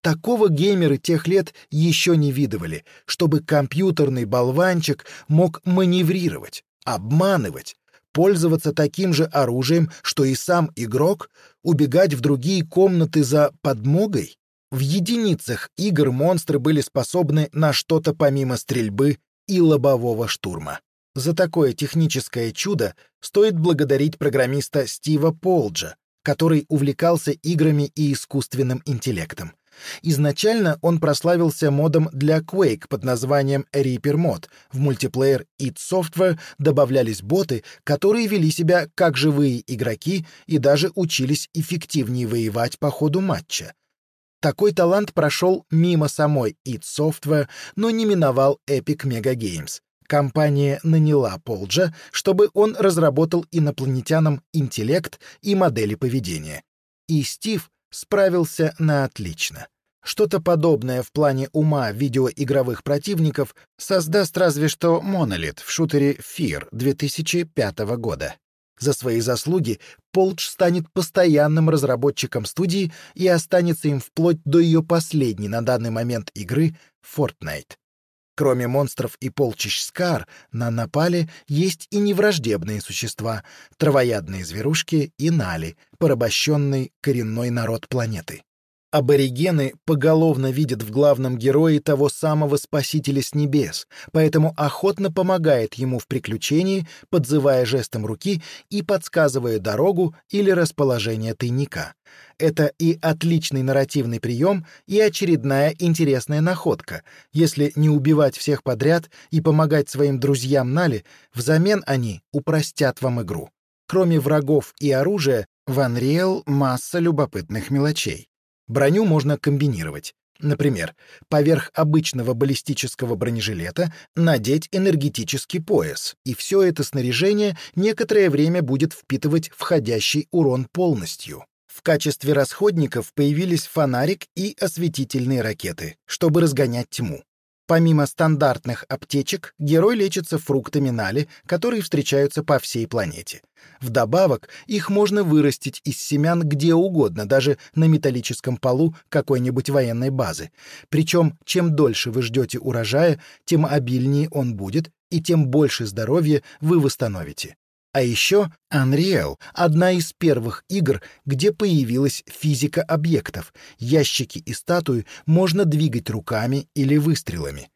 Такого геймеры тех лет еще не видывали, чтобы компьютерный болванчик мог маневрировать, обманывать, пользоваться таким же оружием, что и сам игрок, убегать в другие комнаты за подмогой. В единицах игр монстры были способны на что-то помимо стрельбы и лобового штурма. За такое техническое чудо стоит благодарить программиста Стива Полджа, который увлекался играми и искусственным интеллектом. Изначально он прославился модом для Quake под названием Reaper Mod. В мультиплеер id Software добавлялись боты, которые вели себя как живые игроки и даже учились эффективнее воевать по ходу матча. Такой талант прошел мимо самой id Software, но не миновал Epic Mega Games. Компания наняла Полджа, чтобы он разработал инопланетянам интеллект и модели поведения. И Стив справился на отлично. Что-то подобное в плане ума видеоигровых противников создаст разве что Monolith в шутере Fear 2005 года. За свои заслуги Полдж станет постоянным разработчиком студии и останется им вплоть до ее последней на данный момент игры Fortnite. Кроме монстров и полчищ Скар, на Напале есть и невраждебные существа, травоядные зверушки и Нали, порабощенный коренной народ планеты. Аборигены поголовно видят в главном герое того самого Спасителя с небес, поэтому охотно помогает ему в приключении, подзывая жестом руки и подсказывая дорогу или расположение тайника. Это и отличный нарративный прием, и очередная интересная находка. Если не убивать всех подряд и помогать своим друзьям Нали, взамен они упростят вам игру. Кроме врагов и оружия, в Unreal масса любопытных мелочей. Броню можно комбинировать. Например, поверх обычного баллистического бронежилета надеть энергетический пояс, и все это снаряжение некоторое время будет впитывать входящий урон полностью. В качестве расходников появились фонарик и осветительные ракеты, чтобы разгонять тьму. Помимо стандартных аптечек, герой лечится фруктами Нали, которые встречаются по всей планете. Вдобавок, их можно вырастить из семян где угодно, даже на металлическом полу какой-нибудь военной базы. Причем, чем дольше вы ждете урожая, тем обильнее он будет, и тем больше здоровья вы восстановите. А еще Unreal — одна из первых игр, где появилась физика объектов. Ящики и статуи можно двигать руками или выстрелами.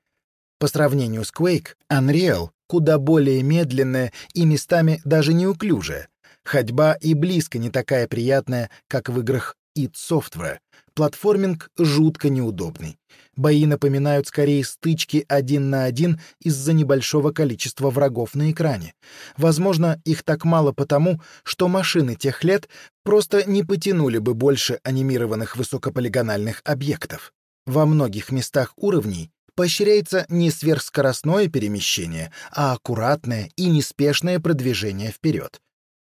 По сравнению с Quake, Unreal куда более медленная и местами даже неуклюжая. Ходьба и близко не такая приятная, как в играх id Software. Платформинг жутко неудобный. Бои напоминают скорее стычки один на один из-за небольшого количества врагов на экране. Возможно, их так мало потому, что машины тех лет просто не потянули бы больше анимированных высокополигональных объектов. Во многих местах уровней поощряется не сверхскоростное перемещение, а аккуратное и неспешное продвижение вперед.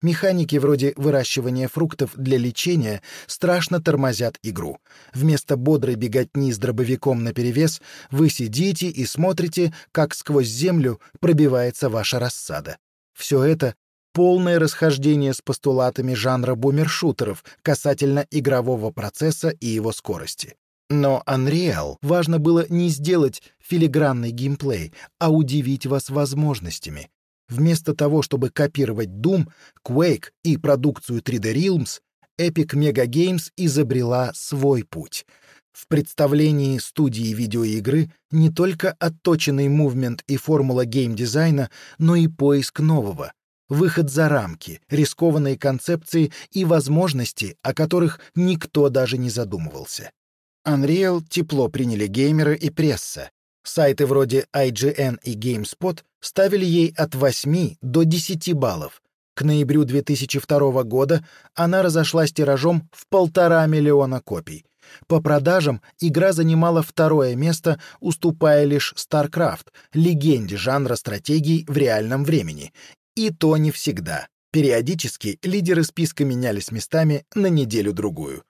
Механики вроде выращивания фруктов для лечения страшно тормозят игру. Вместо бодрой беготни с дробовиком наперевес вы сидите и смотрите, как сквозь землю пробивается ваша рассада. Все это — полное расхождение с постулатами жанра бумершутеров касательно игрового процесса и его скорости. Но Unreal важно было не сделать филигранный геймплей, а удивить вас возможностями. Вместо того, чтобы копировать Doom, Quake и продукцию 3D Realms, Epic Mega Games изобрела свой путь. В представлении студии видеоигры не только отточенный мувмент и формула геймдизайна, но и поиск нового, выход за рамки, рискованные концепции и возможности, о которых никто даже не задумывался. Unreal тепло приняли геймеры и пресса. Сайты вроде IGN и GameSpot ставили ей от 8 до 10 баллов. К ноябрю 2002 года она разошлась тиражом в полтора миллиона копий. По продажам игра занимала второе место, уступая лишь StarCraft, легенде жанра стратегий в реальном времени. И то не всегда. Периодически лидеры списка менялись местами на неделю-другую.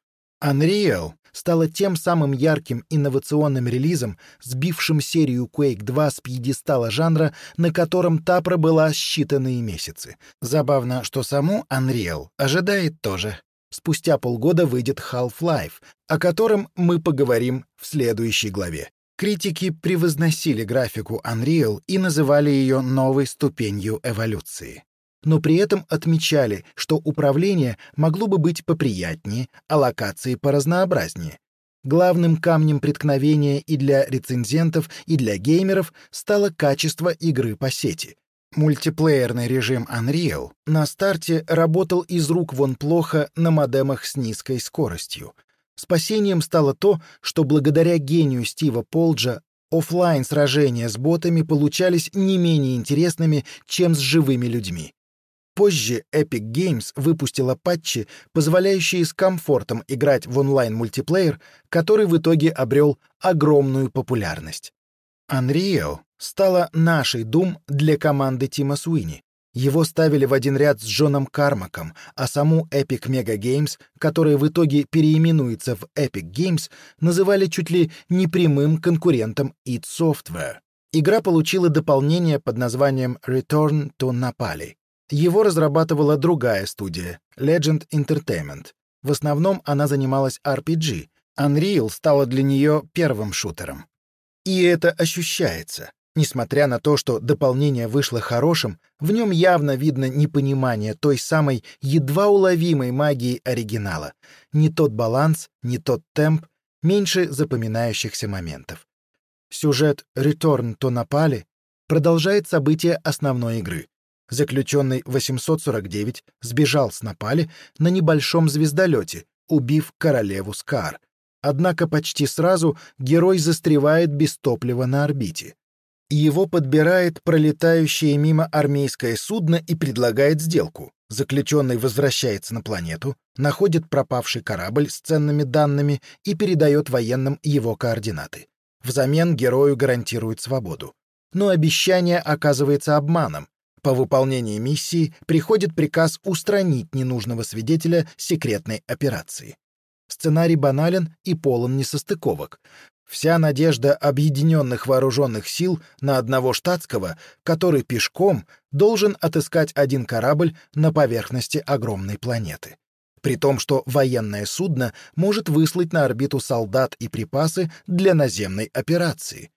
Unreal стала тем самым ярким инновационным релизом, сбившим серию Quake 2 с пьедестала жанра, на котором та пробыла считанные месяцы. Забавно, что саму Unreal ожидает тоже. Спустя полгода выйдет Half-Life, о котором мы поговорим в следующей главе. Критики превозносили графику Unreal и называли ее новой ступенью эволюции. Но при этом отмечали, что управление могло бы быть поприятнее, а локации поразнообразнее. Главным камнем преткновения и для рецензентов, и для геймеров стало качество игры по сети. Мультиплеерный режим Unreal на старте работал из рук вон плохо на модемах с низкой скоростью. Спасением стало то, что благодаря гению Стива Полджа офлайн сражения с ботами получались не менее интересными, чем с живыми людьми. Позже Epic Games выпустила патчи, позволяющие с комфортом играть в онлайн-мультиплеер, который в итоге обрел огромную популярность. Unreal стала нашей Doom для команды Тима Суини. Его ставили в один ряд с Джоном Кармаком, а саму Epic Mega Games, которая в итоге переименуется в Epic Games, называли чуть ли не прямым конкурентом id Software. Игра получила дополнение под названием Return to Napali. Его разрабатывала другая студия, Legend Entertainment. В основном она занималась RPG. Unreal стала для нее первым шутером. И это ощущается. Несмотря на то, что дополнение вышло хорошим, в нем явно видно непонимание той самой едва уловимой магии оригинала. Не тот баланс, не тот темп, меньше запоминающихся моментов. Сюжет «Return to Napali» продолжает события основной игры заключенный 849 сбежал с Напали на небольшом звездолете, убив королеву Скар. Однако почти сразу герой застревает без топлива на орбите. Его подбирает пролетающее мимо армейское судно и предлагает сделку. Заключенный возвращается на планету, находит пропавший корабль с ценными данными и передает военным его координаты. Взамен герою гарантирует свободу. Но обещание оказывается обманом, по выполнении миссии приходит приказ устранить ненужного свидетеля секретной операции. Сценарий банален и полон несостыковок. Вся надежда объединенных вооруженных сил на одного штатского, который пешком должен отыскать один корабль на поверхности огромной планеты. При том, что военное судно может выслать на орбиту солдат и припасы для наземной операции.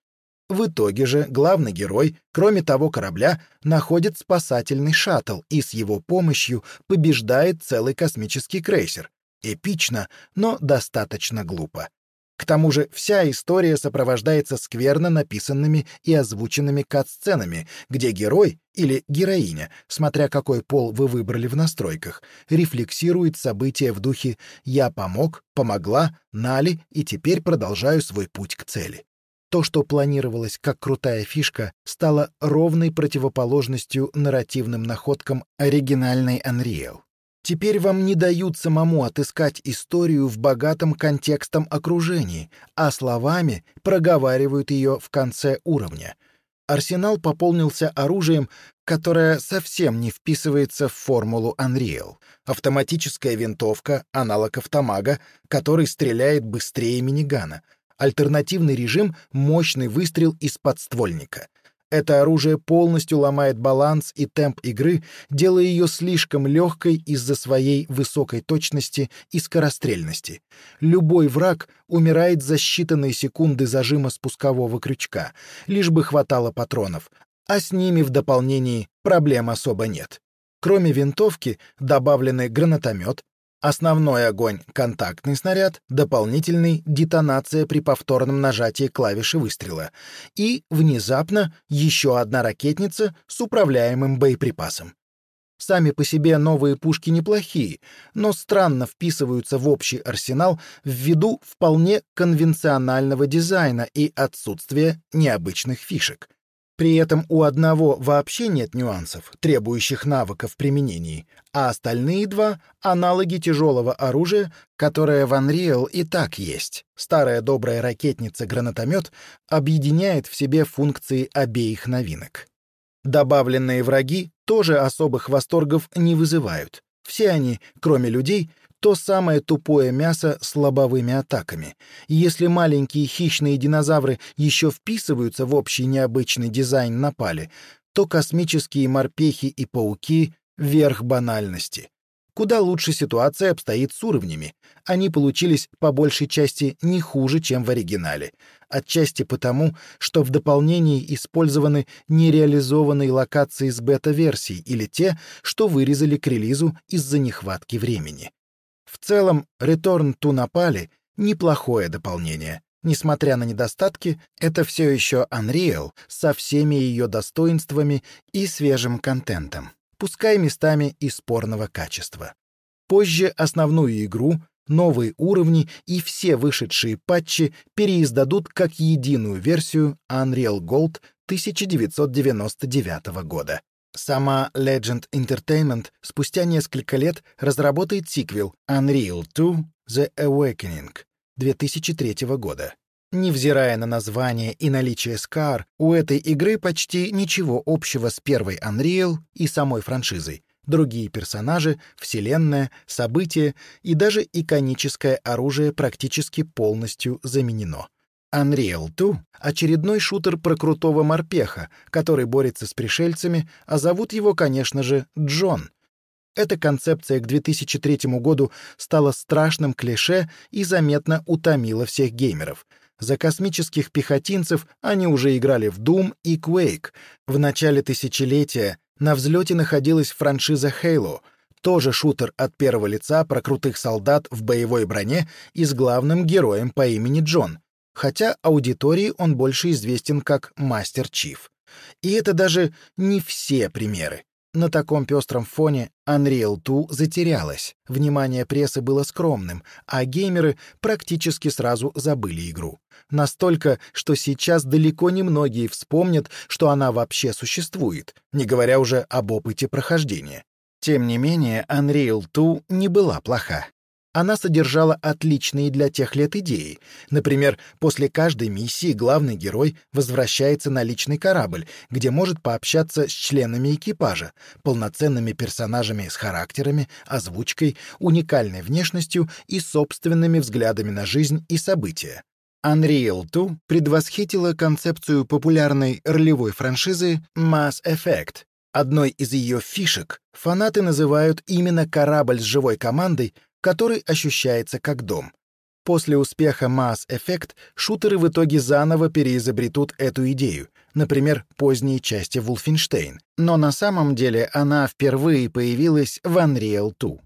В итоге же главный герой, кроме того корабля, находит спасательный шаттл и с его помощью побеждает целый космический крейсер. Эпично, но достаточно глупо. К тому же вся история сопровождается скверно написанными и озвученными кат-сценами, где герой или героиня, смотря какой пол вы выбрали в настройках, рефлексирует события в духе «я помог», «помогла», «нали» и теперь продолжаю свой путь к цели. То, что планировалось как крутая фишка, стало ровной противоположностью нарративным находкам оригинальной Unreal. Теперь вам не дают самому отыскать историю в богатом контекстом окружении, а словами проговаривают ее в конце уровня. Арсенал пополнился оружием, которое совсем не вписывается в формулу Unreal. Автоматическая винтовка, аналог автомага, который стреляет быстрее минигана — Альтернативный режим — мощный выстрел из подствольника. Это оружие полностью ломает баланс и темп игры, делая ее слишком легкой из-за своей высокой точности и скорострельности. Любой враг умирает за считанные секунды зажима спускового крючка, лишь бы хватало патронов, а с ними в дополнении проблем особо нет. Кроме винтовки добавлены гранатомет, Основной огонь — контактный снаряд, дополнительный — детонация при повторном нажатии клавиши выстрела. И, внезапно, еще одна ракетница с управляемым боеприпасом. Сами по себе новые пушки неплохие, но странно вписываются в общий арсенал ввиду вполне конвенционального дизайна и отсутствия необычных фишек. При этом у одного вообще нет нюансов, требующих навыков в применении, а остальные два — аналоги тяжелого оружия, которое в Unreal и так есть. Старая добрая ракетница-гранатомет объединяет в себе функции обеих новинок. Добавленные враги тоже особых восторгов не вызывают. Все они, кроме людей, то самое тупое мясо с лобовыми атаками. И если маленькие хищные динозавры еще вписываются в общий необычный дизайн напали, то космические морпехи и пауки — верх банальности. Куда лучше ситуация обстоит с уровнями. Они получились по большей части не хуже, чем в оригинале. Отчасти потому, что в дополнении использованы нереализованные локации с бета-версий или те, что вырезали к релизу из-за нехватки времени. В целом, Return to Napali — неплохое дополнение. Несмотря на недостатки, это все еще Unreal со всеми ее достоинствами и свежим контентом, пускай местами и спорного качества. Позже основную игру, новые уровни и все вышедшие патчи переиздадут как единую версию Unreal Gold 1999 года. Сама Legend Entertainment спустя несколько лет разработает сиквел Unreal 2 The Awakening, 2003 года. Невзирая на название и наличие Scar, у этой игры почти ничего общего с первой Unreal и самой франшизой. Другие персонажи, вселенная, события и даже иконическое оружие практически полностью заменено. Unreal 2 — очередной шутер про крутого морпеха, который борется с пришельцами, а зовут его, конечно же, Джон — эта концепция к 2003 году стала страшным клише и заметно утомила всех геймеров. За космических пехотинцев они уже играли в Doom и Quake. В начале тысячелетия на взлете находилась франшиза Halo, тоже шутер от первого лица про крутых солдат в боевой броне и с главным героем по имени Джон, хотя аудитории он больше известен как Мастер Чиф. И это даже не все примеры. На таком пестром фоне Unreal 2 затерялась, внимание прессы было скромным, а геймеры практически сразу забыли игру. Настолько, что сейчас далеко не многие вспомнят, что она вообще существует, не говоря уже об опыте прохождения. Тем не менее, Unreal 2 не была плоха. Она содержала отличные для тех лет идеи. Например, после каждой миссии главный герой возвращается на личный корабль, где может пообщаться с членами экипажа, полноценными персонажами с характерами, озвучкой, уникальной внешностью и собственными взглядами на жизнь и события. Unreal 2 предвосхитила концепцию популярной ролевой франшизы Mass Effect. Одной из ее фишек фанаты называют именно корабль с живой командой, который ощущается как дом. После успеха Mass Effect шутеры в итоге заново переизобретут эту идею, например, поздние части Wolfenstein, но на самом деле она впервые появилась в Unreal 2.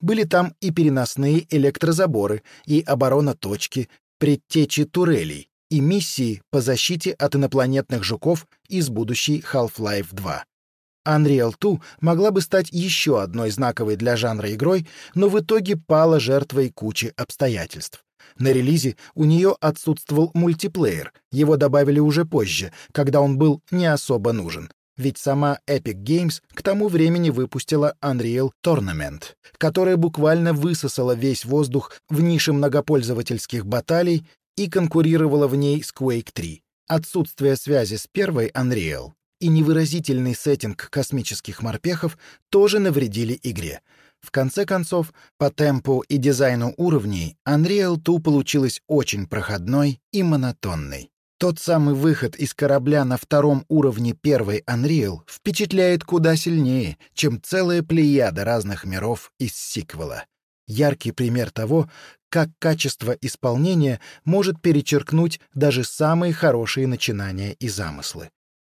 Были там и переносные электрозаборы, и оборона точки, предтечи турелей, и миссии по защите от инопланетных жуков из будущей Half-Life 2. Unreal 2 могла бы стать еще одной знаковой для жанра игрой, но в итоге пала жертвой кучи обстоятельств. На релизе у нее отсутствовал мультиплеер, его добавили уже позже, когда он был не особо нужен. Ведь сама Epic Games к тому времени выпустила Unreal Tournament, которая буквально высосала весь воздух в нише многопользовательских баталий и конкурировала в ней с Quake 3. Отсутствие связи с первой Unreal и невыразительный сеттинг космических морпехов тоже навредили игре. В конце концов, по темпу и дизайну уровней Unreal 2 получилась очень проходной и монотонной. Тот самый выход из корабля на втором уровне первой Unreal впечатляет куда сильнее, чем целая плеяда разных миров из сиквела. Яркий пример того, как качество исполнения может перечеркнуть даже самые хорошие начинания и замыслы.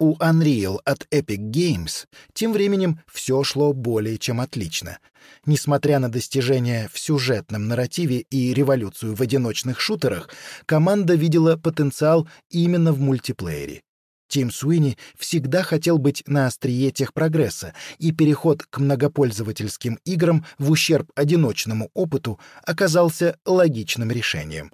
У Unreal от Epic Games тем временем все шло более чем отлично. Несмотря на достижения в сюжетном нарративе и революцию в одиночных шутерах, команда видела потенциал именно в мультиплеере. Тим Суини всегда хотел быть на острие техпрогресса, и переход к многопользовательским играм в ущерб одиночному опыту оказался логичным решением.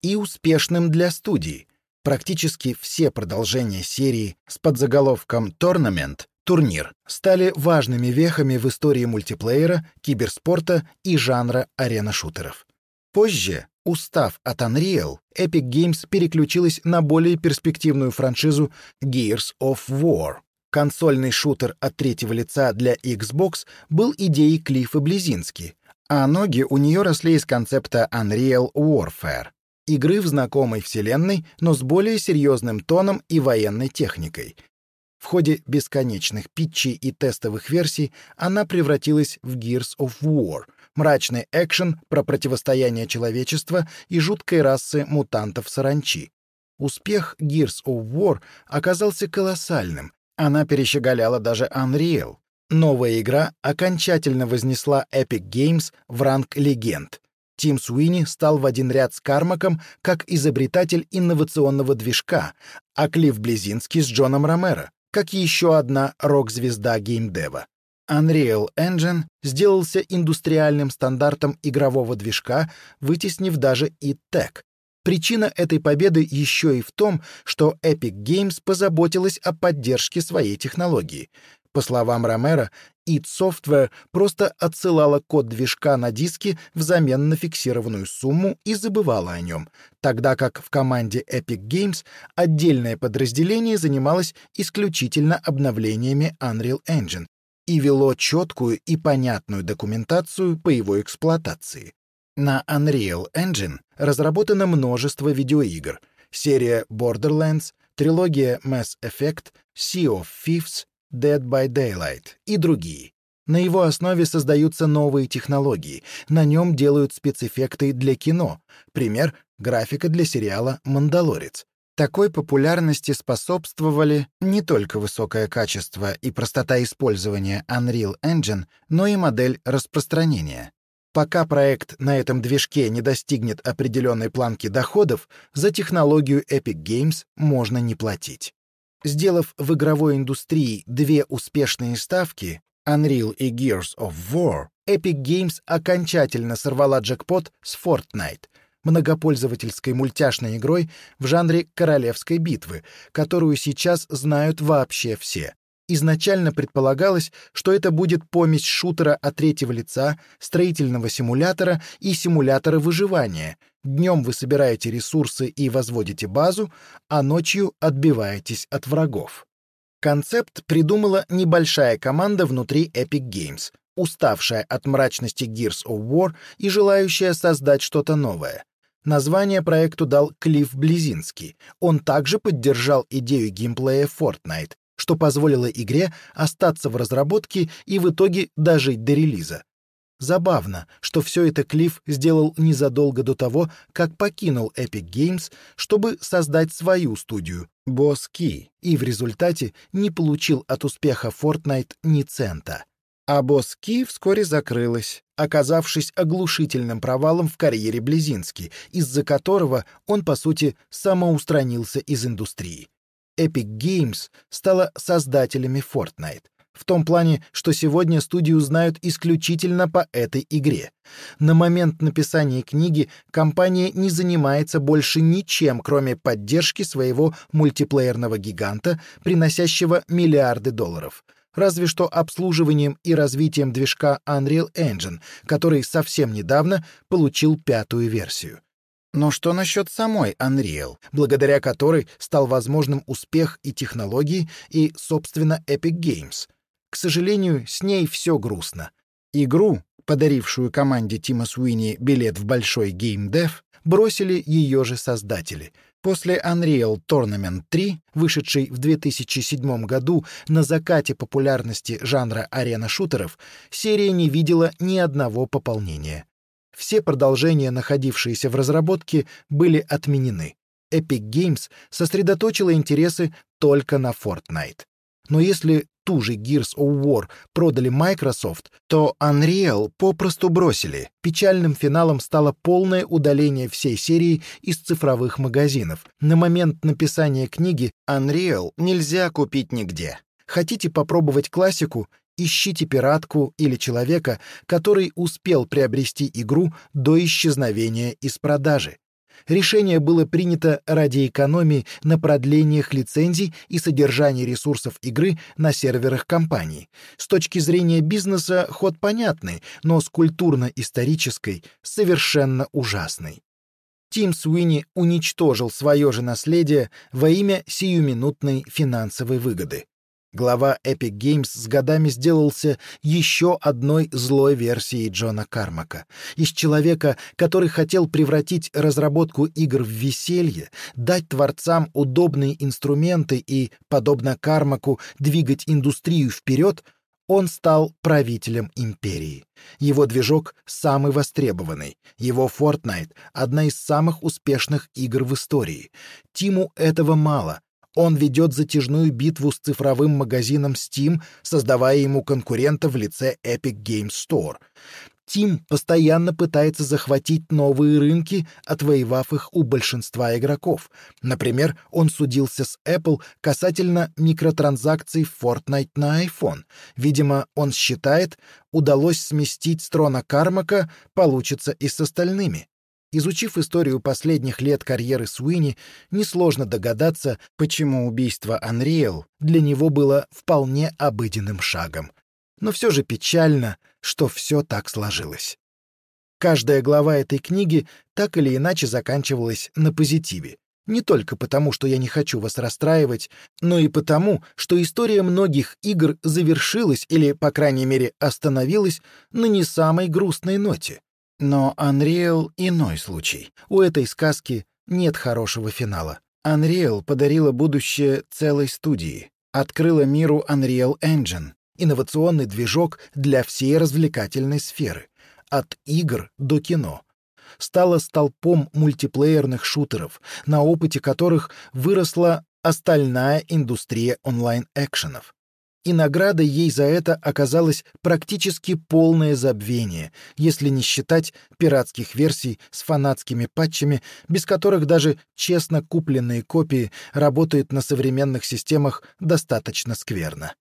И успешным для студии — Практически все продолжения серии с подзаголовком «Торнамент» турнир стали важными вехами в истории мультиплеера, киберспорта и жанра арена-шутеров. Позже, устав от Unreal, Epic Games переключилась на более перспективную франшизу Gears of War. Консольный шутер от третьего лица для Xbox был идеей Клиффа Близински, а ноги у нее росли из концепта Unreal Warfare игры в знакомой вселенной, но с более серьезным тоном и военной техникой. В ходе бесконечных питчей и тестовых версий она превратилась в Gears of War — мрачный экшен про противостояние человечества и жуткой расы мутантов-саранчи. Успех Gears of War оказался колоссальным. Она перещеголяла даже Unreal. Новая игра окончательно вознесла Epic Games в ранг легенд. Тим Суини стал в один ряд с Кармаком как изобретатель инновационного движка, а Клифф Близинский с Джоном Ромеро, как еще одна рок-звезда геймдева. Unreal Engine сделался индустриальным стандартом игрового движка, вытеснив даже и TEC. Причина этой победы еще и в том, что Epic Games позаботилась о поддержке своей технологии. По словам Ромеро, id Software просто отсылала код движка на диски взамен на фиксированную сумму и забывала о нем, тогда как в команде Epic Games отдельное подразделение занималось исключительно обновлениями Unreal Engine и вело четкую и понятную документацию по его эксплуатации. На Unreal Engine разработано множество видеоигр, серия Borderlands, трилогия Mass Effect, Sea of Thieves, Dead by Daylight и другие. На его основе создаются новые технологии, на нем делают спецэффекты для кино, пример — графика для сериала «Мандалорец». Такой популярности способствовали не только высокое качество и простота использования Unreal Engine, но и модель распространения. Пока проект на этом движке не достигнет определенной планки доходов, за технологию Epic Games можно не платить. Сделав в игровой индустрии две успешные ставки Unreal и Gears of War, Epic Games окончательно сорвала джекпот с Fortnite, многопользовательской мультяшной игрой в жанре королевской битвы, которую сейчас знают вообще все. Изначально предполагалось, что это будет помесь шутера от третьего лица, строительного симулятора и симулятора выживания. Днем вы собираете ресурсы и возводите базу, а ночью отбиваетесь от врагов. Концепт придумала небольшая команда внутри Epic Games, уставшая от мрачности Gears of War и желающая создать что-то новое. Название проекту дал Клифф Близинский. Он также поддержал идею геймплея Fortnite, что позволило игре остаться в разработке и в итоге дожить до релиза. Забавно, что все это Клифф сделал незадолго до того, как покинул Epic Games, чтобы создать свою студию, Boss Key, и в результате не получил от успеха Fortnite ни цента. А Boss Key вскоре закрылась, оказавшись оглушительным провалом в карьере Близински, из-за которого он, по сути, самоустранился из индустрии. Epic Games стала создателями Fortnite. В том плане, что сегодня студию знают исключительно по этой игре. На момент написания книги компания не занимается больше ничем, кроме поддержки своего мультиплеерного гиганта, приносящего миллиарды долларов. Разве что обслуживанием и развитием движка Unreal Engine, который совсем недавно получил пятую версию. Но что насчет самой Unreal, благодаря которой стал возможным успех и технологий, и, собственно, Epic Games? К сожалению, с ней все грустно. Игру, подарившую команде Тима Суини билет в большой геймдев, бросили ее же создатели. После Unreal Tournament 3, вышедшей в 2007 году на закате популярности жанра арена-шутеров, серия не видела ни одного пополнения. Все продолжения, находившиеся в разработке, были отменены. Epic Games сосредоточила интересы только на Fortnite. Но если ту же Gears of War продали Microsoft, то Unreal попросту бросили. Печальным финалом стало полное удаление всей серии из цифровых магазинов. На момент написания книги Unreal нельзя купить нигде. Хотите попробовать классику? Ищите пиратку или человека, который успел приобрести игру до исчезновения из продажи. Решение было принято ради экономии на продлениях лицензий и содержании ресурсов игры на серверах компании. С точки зрения бизнеса ход понятный, но с культурно-исторической совершенно ужасный. Тим Суини уничтожил свое же наследие во имя сиюминутной финансовой выгоды. Глава Epic Games с годами сделался еще одной злой версией Джона Кармака. Из человека, который хотел превратить разработку игр в веселье, дать творцам удобные инструменты и, подобно Кармаку, двигать индустрию вперед, он стал правителем империи. Его движок самый востребованный. Его Fortnite — одна из самых успешных игр в истории. Тиму этого мало. Он ведет затяжную битву с цифровым магазином Steam, создавая ему конкурента в лице Epic Games Store. Тим постоянно пытается захватить новые рынки, отвоевав их у большинства игроков. Например, он судился с Apple касательно микротранзакций в Fortnite на iPhone. Видимо, он считает, удалось сместить с трона Кармака, получится и с остальными. Изучив историю последних лет карьеры Суини, несложно догадаться, почему убийство Unreal для него было вполне обыденным шагом. Но все же печально, что все так сложилось. Каждая глава этой книги так или иначе заканчивалась на позитиве. Не только потому, что я не хочу вас расстраивать, но и потому, что история многих игр завершилась или, по крайней мере, остановилась на не самой грустной ноте. Но Unreal — иной случай. У этой сказки нет хорошего финала. Unreal подарила будущее целой студии, открыла миру Unreal Engine, инновационный движок для всей развлекательной сферы, от игр до кино. Стала столпом мультиплеерных шутеров, на опыте которых выросла остальная индустрия онлайн-экшенов и наградой ей за это оказалось практически полное забвение, если не считать пиратских версий с фанатскими патчами, без которых даже честно купленные копии работают на современных системах достаточно скверно.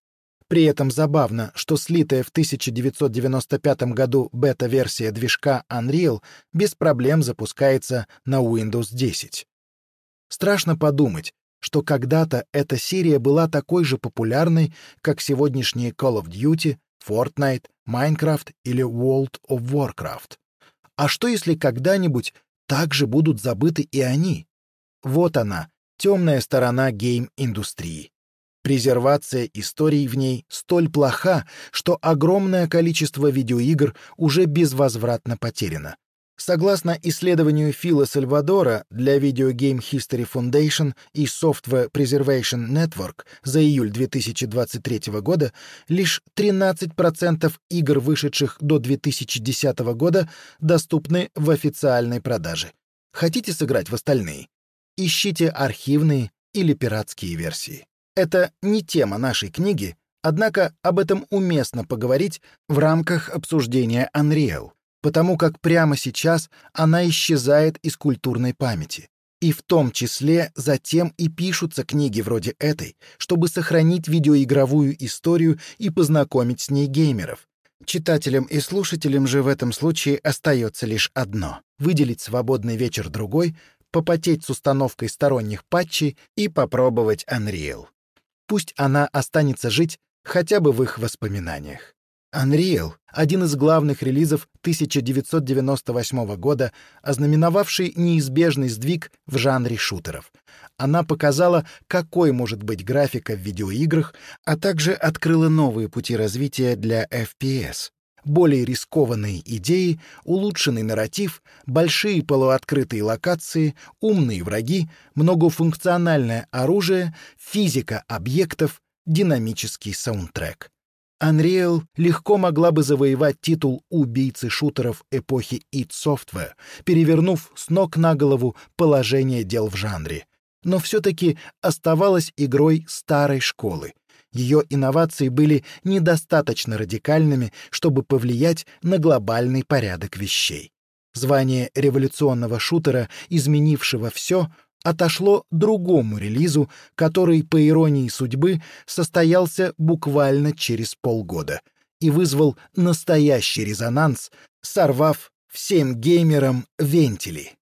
При этом забавно, что слитая в 1995 году бета-версия движка Unreal без проблем запускается на Windows 10. Страшно подумать, что когда-то эта серия была такой же популярной, как сегодняшние Call of Duty, Fortnite, Minecraft или World of Warcraft. А что если когда-нибудь также будут забыты и они? Вот она, темная сторона гейм-индустрии. Презервация историй в ней столь плоха, что огромное количество видеоигр уже безвозвратно потеряно. Согласно исследованию Фила Сальвадора для Video Game History Foundation и Software Preservation Network за июль 2023 года, лишь 13% игр, вышедших до 2010 года, доступны в официальной продаже. Хотите сыграть в остальные? Ищите архивные или пиратские версии. Это не тема нашей книги, однако об этом уместно поговорить в рамках обсуждения Unreal потому как прямо сейчас она исчезает из культурной памяти. И в том числе затем и пишутся книги вроде этой, чтобы сохранить видеоигровую историю и познакомить с ней геймеров. Читателям и слушателям же в этом случае остается лишь одно — выделить свободный вечер другой, попотеть с установкой сторонних патчей и попробовать Unreal. Пусть она останется жить хотя бы в их воспоминаниях. Unreal — один из главных релизов 1998 года, ознаменовавший неизбежный сдвиг в жанре шутеров. Она показала, какой может быть графика в видеоиграх, а также открыла новые пути развития для FPS. Более рискованные идеи, улучшенный нарратив, большие полуоткрытые локации, умные враги, многофункциональное оружие, физика объектов, динамический саундтрек. Unreal легко могла бы завоевать титул убийцы шутеров эпохи id Software, перевернув с ног на голову положение дел в жанре. Но все-таки оставалась игрой старой школы. Ее инновации были недостаточно радикальными, чтобы повлиять на глобальный порядок вещей. Звание революционного шутера, изменившего все, отошло другому релизу, который, по иронии судьбы, состоялся буквально через полгода и вызвал настоящий резонанс, сорвав всем геймерам вентили.